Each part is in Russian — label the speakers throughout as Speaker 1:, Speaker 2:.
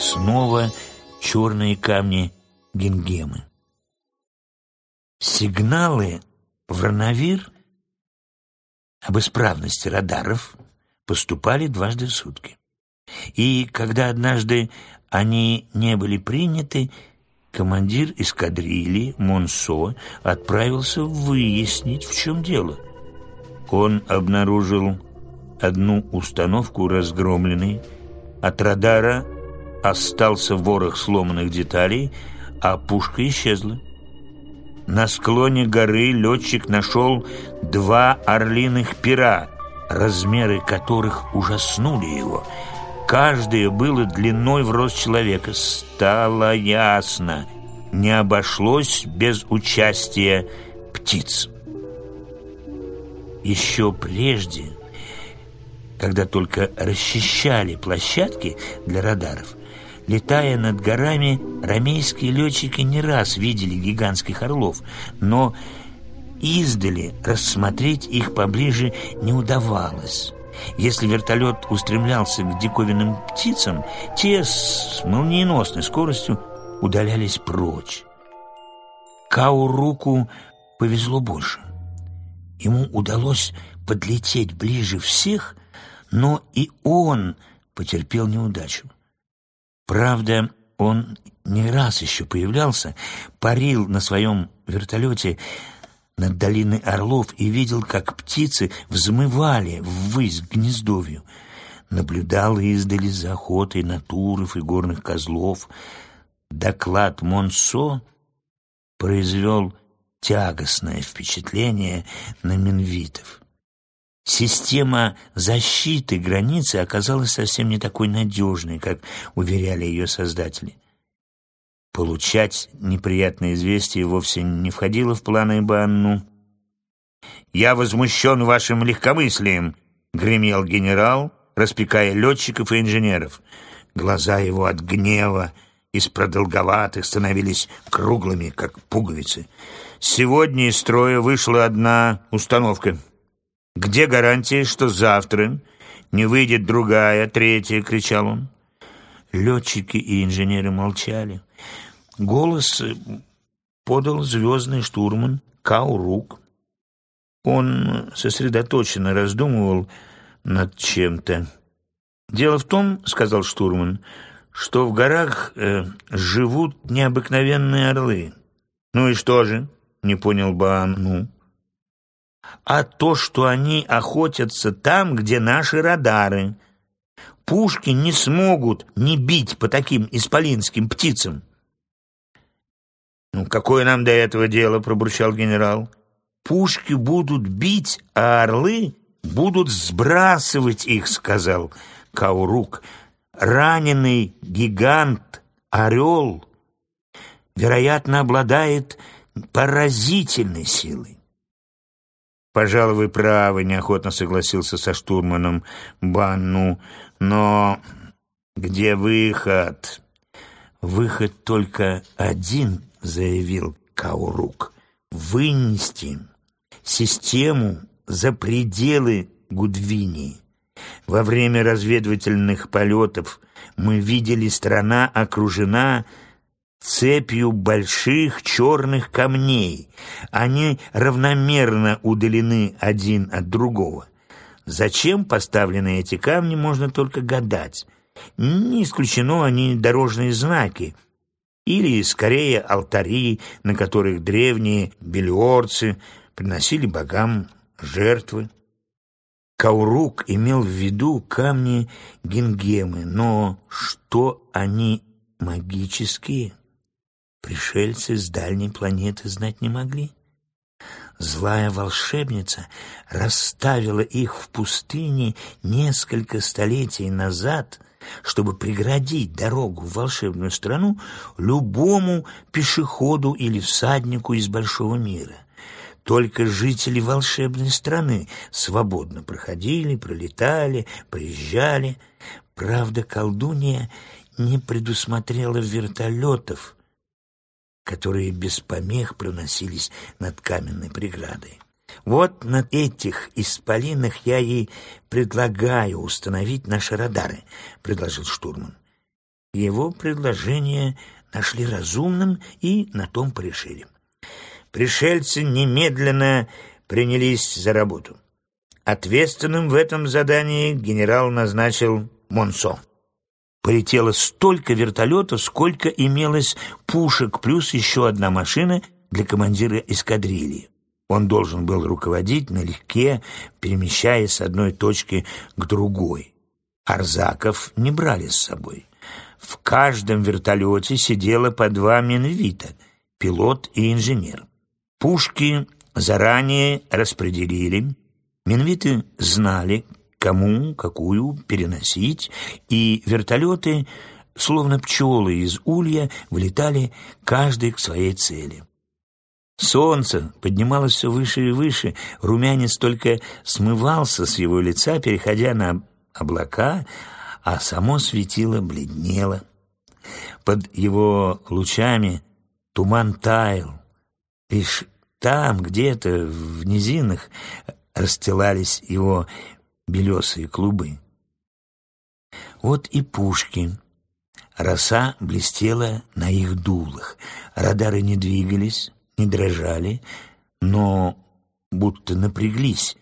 Speaker 1: снова черные камни Гингемы. Сигналы в Ранавир об исправности радаров поступали дважды в сутки. И когда однажды они не были приняты, командир эскадрильи Монсо отправился выяснить, в чем дело. Он обнаружил одну установку разгромленной, от радара остался ворох сломанных деталей, а пушка исчезла. На склоне горы летчик нашел два орлиных пера, размеры которых ужаснули его. Каждое было длиной в рост человека. Стало ясно, не обошлось без участия птиц. Еще прежде, когда только расчищали площадки для радаров, Летая над горами, рамейские летчики не раз видели гигантских орлов, но издали рассмотреть их поближе не удавалось. Если вертолет устремлялся к диковинным птицам, те с молниеносной скоростью удалялись прочь. Кауруку повезло больше. Ему удалось подлететь ближе всех, но и он потерпел неудачу. Правда, он не раз еще появлялся, парил на своем вертолете над долиной Орлов и видел, как птицы взмывали ввысь к гнездовью. Наблюдал издали за охотой на туров и горных козлов. Доклад Монсо произвел тягостное впечатление на минвитов. Система защиты границы оказалась совсем не такой надежной, как уверяли ее создатели. Получать неприятные известия вовсе не входило в планы Банну. «Я возмущен вашим легкомыслием», — гремел генерал, распекая летчиков и инженеров. Глаза его от гнева из продолговатых становились круглыми, как пуговицы. Сегодня из строя вышла одна установка — «Где гарантия, что завтра не выйдет другая, третья?» — кричал он. Летчики и инженеры молчали. Голос э, подал звездный штурман Каурук. Он сосредоточенно раздумывал над чем-то. «Дело в том, — сказал штурман, — что в горах э, живут необыкновенные орлы». «Ну и что же?» — не понял Баан. «Ну?» А то, что они охотятся там, где наши радары. Пушки не смогут не бить по таким исполинским птицам. «Ну, какое нам до этого дело?» — пробурчал генерал. «Пушки будут бить, а орлы будут сбрасывать их», — сказал Каурук. «Раненый гигант, орел, вероятно, обладает поразительной силой. «Пожалуй, вы правы», — неохотно согласился со штурманом Банну. «Но где выход?» «Выход только один», — заявил Каурук. «Вынести систему за пределы Гудвини. Во время разведывательных полетов мы видели, страна окружена цепью больших черных камней. Они равномерно удалены один от другого. Зачем поставлены эти камни, можно только гадать. Не исключено они дорожные знаки, или, скорее, алтари, на которых древние белиорцы приносили богам жертвы. Каурук имел в виду камни Гингемы, но что они магические? Пришельцы с дальней планеты знать не могли. Злая волшебница расставила их в пустыне несколько столетий назад, чтобы преградить дорогу в волшебную страну любому пешеходу или всаднику из большого мира. Только жители волшебной страны свободно проходили, пролетали, проезжали. Правда, колдунья не предусмотрела вертолетов — которые без помех проносились над каменной преградой. Вот на этих исполинах я ей предлагаю установить наши радары, предложил штурман. Его предложение нашли разумным и на том порешили. Пришельцы немедленно принялись за работу. Ответственным в этом задании генерал назначил Монсо. Полетело столько вертолетов, сколько имелось пушек, плюс еще одна машина для командира эскадрильи. Он должен был руководить налегке, перемещаясь с одной точки к другой. Арзаков не брали с собой. В каждом вертолете сидело по два минвита — пилот и инженер. Пушки заранее распределили, минвиты знали, кому какую переносить, и вертолеты, словно пчелы из улья, вылетали каждый к своей цели. Солнце поднималось все выше и выше, румянец только смывался с его лица, переходя на облака, а само светило бледнело. Под его лучами туман таял. Лишь там, где-то в низинах, расстилались его белесые клубы. Вот и пушки. Роса блестела на их дулах. Радары не двигались, не дрожали, но будто напряглись,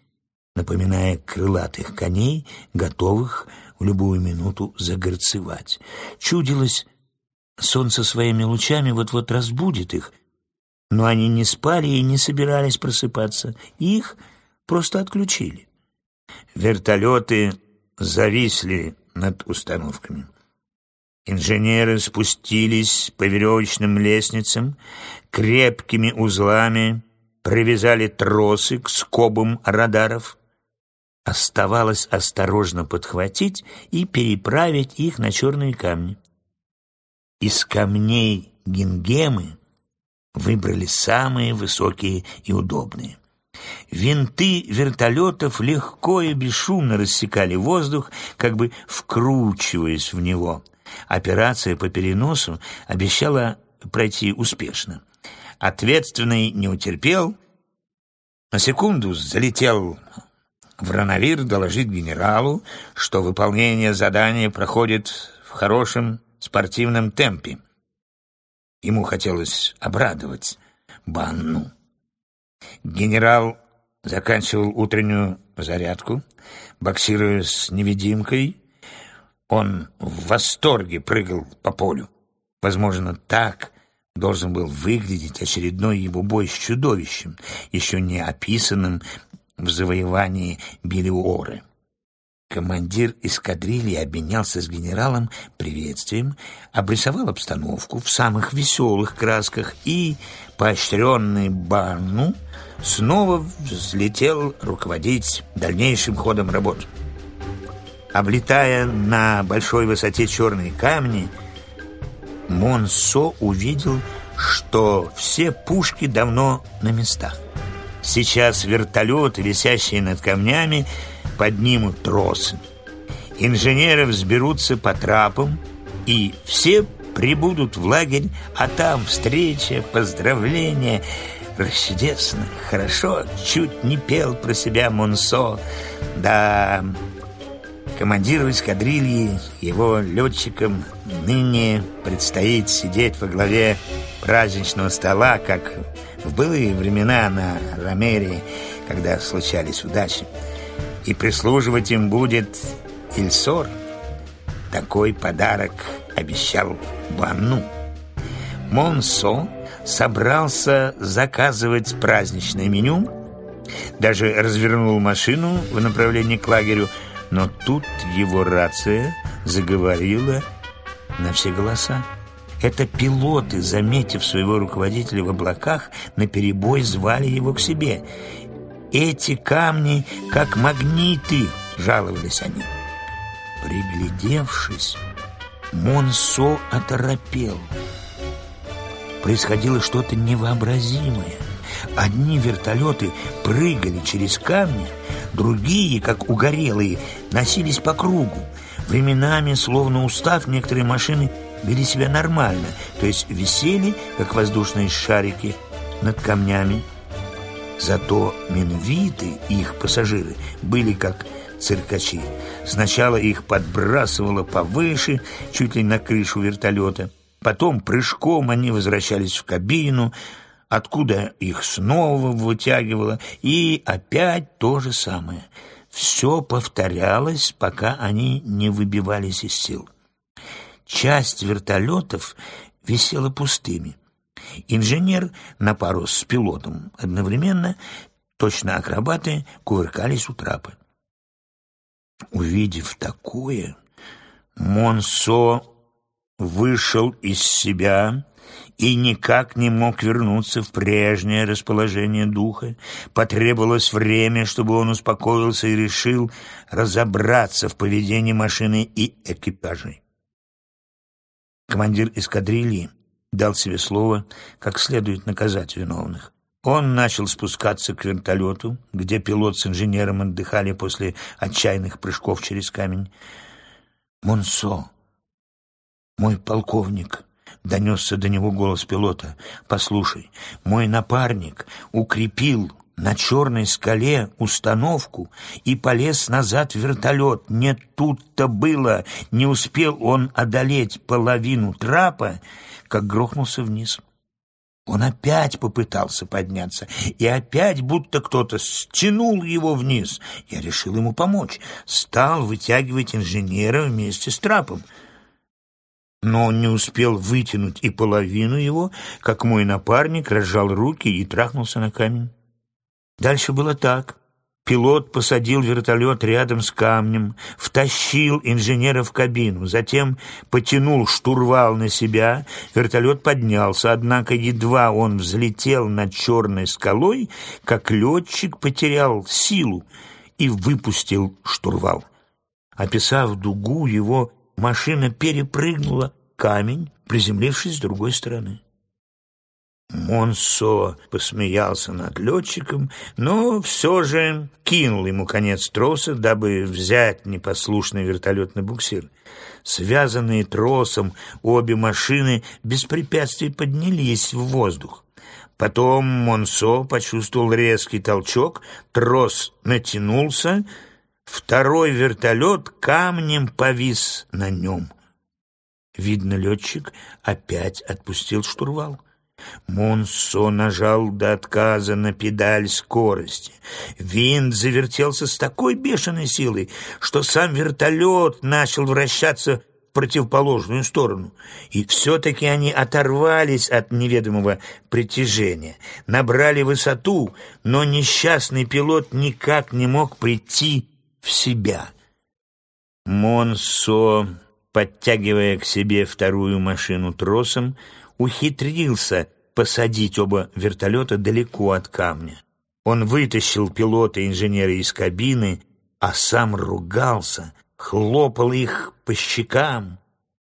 Speaker 1: напоминая крылатых коней, готовых в любую минуту загорцевать. Чудилось, солнце своими лучами вот-вот разбудит их, но они не спали и не собирались просыпаться, их просто отключили. Вертолеты зависли над установками. Инженеры спустились по веревочным лестницам, крепкими узлами привязали тросы к скобам радаров, Оставалось осторожно подхватить и переправить их на черные камни. Из камней гингемы выбрали самые высокие и удобные. Винты вертолетов легко и бесшумно рассекали воздух, как бы вкручиваясь в него. Операция по переносу обещала пройти успешно. Ответственный не утерпел, на секунду залетел Врановир доложит генералу, что выполнение задания проходит в хорошем спортивном темпе. Ему хотелось обрадовать Банну. Генерал заканчивал утреннюю зарядку, боксируя с невидимкой. Он в восторге прыгал по полю. Возможно, так должен был выглядеть очередной его бой с чудовищем, еще не описанным в завоевании Белиоры. Командир эскадрильи обменялся с генералом приветствием, обрисовал обстановку в самых веселых красках и, поощренный Банну, снова взлетел руководить дальнейшим ходом работ. Облетая на большой высоте черные камни, Монсо увидел, что все пушки давно на местах. Сейчас вертолеты, висящие над камнями, поднимут тросы. Инженеры взберутся по трапам, и все прибудут в лагерь, а там встреча, поздравления. Расчудесно, хорошо, чуть не пел про себя Монсо. Да, командиру эскадрильи, его летчикам ныне предстоит сидеть во главе праздничного стола, как в былые времена на Ромере, когда случались удачи. И прислуживать им будет Ильсор. Такой подарок обещал Банну. Монсо собрался заказывать праздничное меню, даже развернул машину в направлении к лагерю, но тут его рация заговорила на все голоса. Это пилоты, заметив своего руководителя в облаках, наперебой звали его к себе. «Эти камни как магниты!» — жаловались они. Приглядевшись, Монсо оторопел. Происходило что-то невообразимое. Одни вертолеты прыгали через камни, другие, как угорелые, носились по кругу. Временами, словно устав, некоторые машины вели себя нормально, то есть висели, как воздушные шарики, над камнями. Зато минвиты и их пассажиры были как циркачи. Сначала их подбрасывало повыше, чуть ли на крышу вертолета. Потом прыжком они возвращались в кабину, откуда их снова вытягивало, и опять то же самое. Все повторялось, пока они не выбивались из сил. Часть вертолетов висела пустыми. Инженер на пару с пилотом одновременно, точно акробаты, кувыркались у трапа. Увидев такое, Монсо вышел из себя и никак не мог вернуться в прежнее расположение духа. Потребовалось время, чтобы он успокоился и решил разобраться в поведении машины и экипажей. Командир эскадрильи дал себе слово, как следует наказать виновных. Он начал спускаться к вертолету, где пилот с инженером отдыхали после отчаянных прыжков через камень. «Монсо, мой полковник», — донесся до него голос пилота, — «послушай, мой напарник укрепил на черной скале установку и полез назад в вертолет. Не тут-то было, не успел он одолеть половину трапа, как грохнулся вниз. Он опять попытался подняться, и опять будто кто-то стянул его вниз. Я решил ему помочь, стал вытягивать инженера вместе с трапом. Но он не успел вытянуть и половину его, как мой напарник разжал руки и трахнулся на камень. Дальше было так. Пилот посадил вертолет рядом с камнем, втащил инженера в кабину, затем потянул штурвал на себя, вертолет поднялся, однако едва он взлетел над черной скалой, как летчик потерял силу и выпустил штурвал. Описав дугу, его машина перепрыгнула камень, приземлившись с другой стороны. Монсо посмеялся над летчиком, но все же кинул ему конец троса, дабы взять непослушный вертолетный буксир. Связанные тросом обе машины без препятствий поднялись в воздух. Потом Монсо почувствовал резкий толчок, трос натянулся, второй вертолет камнем повис на нем. Видно, летчик опять отпустил штурвал. Монсо нажал до отказа на педаль скорости. Винт завертелся с такой бешеной силой, что сам вертолет начал вращаться в противоположную сторону. И все-таки они оторвались от неведомого притяжения, набрали высоту, но несчастный пилот никак не мог прийти в себя. Монсо, подтягивая к себе вторую машину тросом, ухитрился посадить оба вертолета далеко от камня. Он вытащил пилота и инженера из кабины, а сам ругался, хлопал их по щекам.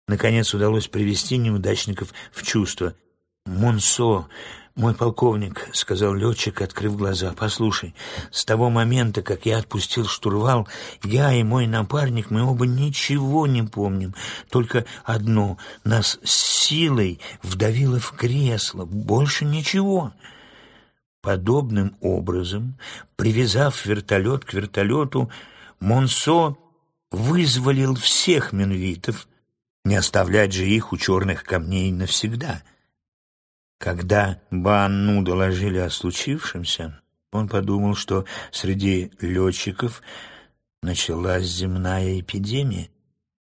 Speaker 1: Наконец удалось привести неудачников в чувство. «Монсо, «Мой полковник», — сказал летчик, открыв глаза, — «послушай, с того момента, как я отпустил штурвал, я и мой напарник, мы оба ничего не помним. Только одно — нас силой вдавило в кресло, больше ничего». Подобным образом, привязав вертолет к вертолету, Монсо вызволил всех минвитов, не оставлять же их у черных камней навсегда — когда Банну доложили о случившемся, он подумал, что среди летчиков началась земная эпидемия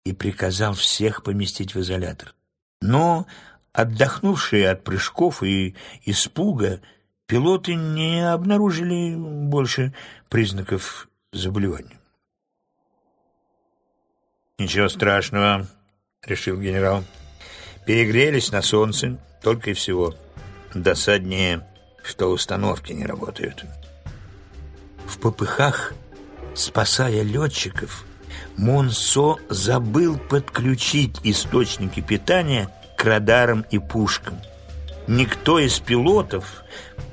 Speaker 1: и приказал всех поместить в изолятор. Но, отдохнувшие от прыжков и испуга, пилоты не обнаружили больше признаков заболевания. «Ничего страшного», — решил генерал. «Перегрелись на солнце, только и всего. Досаднее, что установки не работают. В попыхах, спасая летчиков, Монсо забыл подключить источники питания к радарам и пушкам. Никто из пилотов,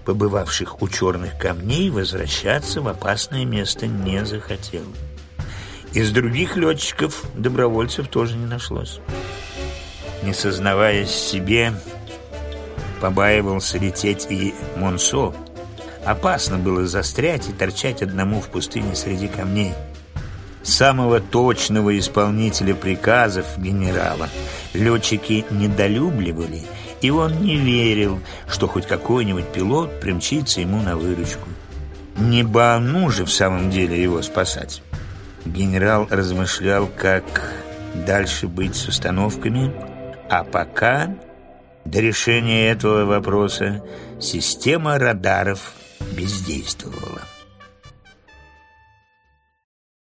Speaker 1: побывавших у черных камней, возвращаться в опасное место не захотел. Из других летчиков добровольцев тоже не нашлось. Не сознаваясь себе, побаивался лететь и Монсо. Опасно было застрять и торчать одному в пустыне среди камней. самого точного исполнителя приказов генерала летчики недолюбливали, и он не верил, что хоть какой-нибудь пилот примчится ему на выручку. Не Бану же в самом деле его спасать. Генерал размышлял, как дальше быть с установками, а пока до решения этого вопроса система радаров бездействовала.